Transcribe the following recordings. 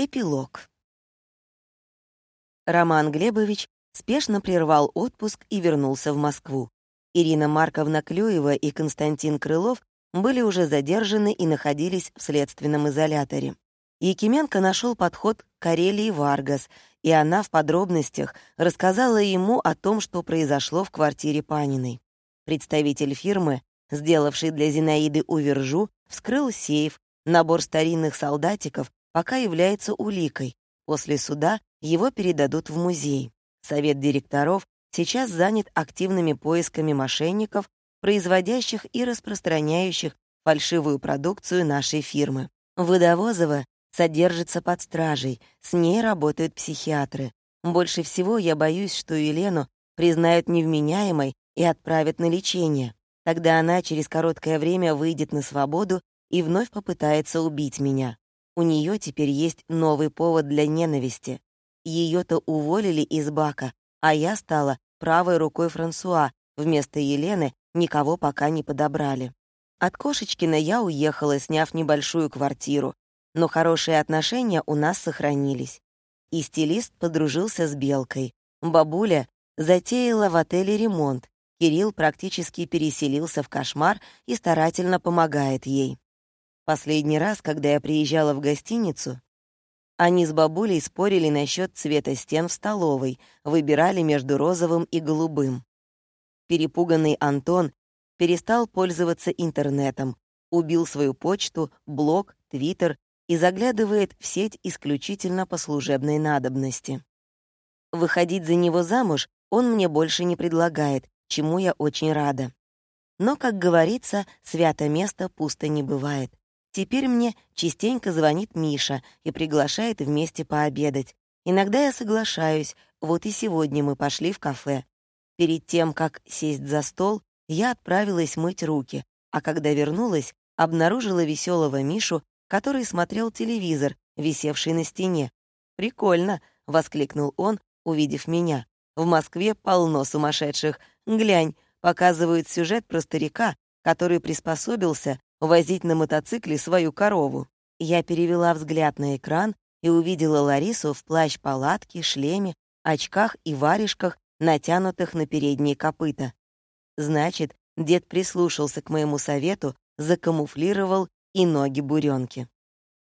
Эпилог. Роман Глебович спешно прервал отпуск и вернулся в Москву. Ирина Марковна Клюева и Константин Крылов были уже задержаны и находились в следственном изоляторе. Якименко нашел подход к Карелии Варгас, и она в подробностях рассказала ему о том, что произошло в квартире Паниной. Представитель фирмы, сделавший для Зинаиды увержу, вскрыл сейф, набор старинных солдатиков пока является уликой. После суда его передадут в музей. Совет директоров сейчас занят активными поисками мошенников, производящих и распространяющих фальшивую продукцию нашей фирмы. Водовозова содержится под стражей, с ней работают психиатры. Больше всего я боюсь, что Елену признают невменяемой и отправят на лечение. Тогда она через короткое время выйдет на свободу и вновь попытается убить меня. У нее теперь есть новый повод для ненависти. Ее-то уволили из бака, а я стала правой рукой Франсуа. Вместо Елены никого пока не подобрали. От Кошечкина я уехала, сняв небольшую квартиру, но хорошие отношения у нас сохранились. И стилист подружился с Белкой. Бабуля затеяла в отеле ремонт. Кирилл практически переселился в кошмар и старательно помогает ей. Последний раз, когда я приезжала в гостиницу, они с бабулей спорили насчет цвета стен в столовой, выбирали между розовым и голубым. Перепуганный Антон перестал пользоваться интернетом, убил свою почту, блог, твиттер и заглядывает в сеть исключительно по служебной надобности. Выходить за него замуж он мне больше не предлагает, чему я очень рада. Но, как говорится, свято место пусто не бывает. Теперь мне частенько звонит Миша и приглашает вместе пообедать. Иногда я соглашаюсь, вот и сегодня мы пошли в кафе. Перед тем, как сесть за стол, я отправилась мыть руки, а когда вернулась, обнаружила веселого Мишу, который смотрел телевизор, висевший на стене. «Прикольно!» — воскликнул он, увидев меня. «В Москве полно сумасшедших. Глянь, показывают сюжет про старика, который приспособился возить на мотоцикле свою корову. Я перевела взгляд на экран и увидела Ларису в плащ-палатке, шлеме, очках и варежках, натянутых на передние копыта. Значит, дед прислушался к моему совету, закамуфлировал и ноги буренки.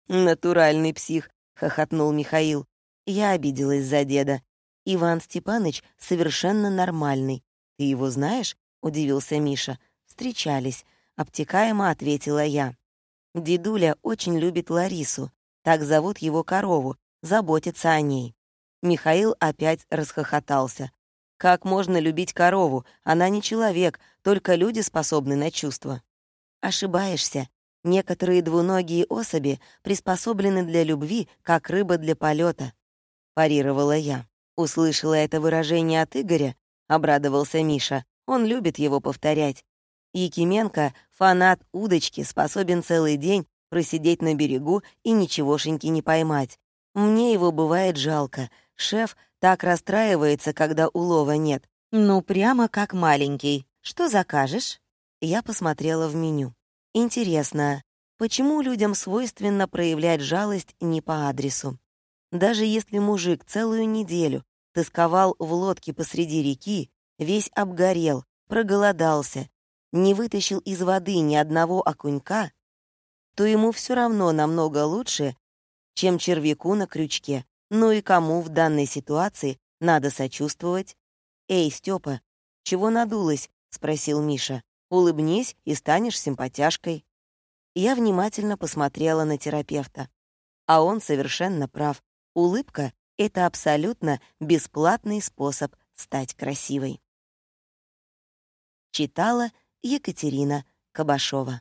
«Натуральный псих», — хохотнул Михаил. Я обиделась за деда. Иван Степаныч совершенно нормальный. «Ты его знаешь?» — удивился Миша. «Встречались. — обтекаемо ответила я. Дедуля очень любит Ларису, так зовут его корову, заботится о ней. Михаил опять расхохотался. Как можно любить корову? Она не человек, только люди способны на чувства. Ошибаешься. Некоторые двуногие особи приспособлены для любви, как рыба для полета. парировала я. Услышала это выражение от Игоря, обрадовался Миша. Он любит его повторять. Якименко, фанат удочки, способен целый день просидеть на берегу и ничегошеньки не поймать. Мне его бывает жалко. Шеф так расстраивается, когда улова нет. Ну, прямо как маленький. Что закажешь? Я посмотрела в меню. Интересно, почему людям свойственно проявлять жалость не по адресу? Даже если мужик целую неделю тосковал в лодке посреди реки, весь обгорел, проголодался, не вытащил из воды ни одного окунька, то ему все равно намного лучше, чем червяку на крючке. Ну и кому в данной ситуации надо сочувствовать? «Эй, Степа, чего надулась?» — спросил Миша. «Улыбнись и станешь симпатяшкой». Я внимательно посмотрела на терапевта. А он совершенно прав. Улыбка — это абсолютно бесплатный способ стать красивой. Читала Екатерина Кабашова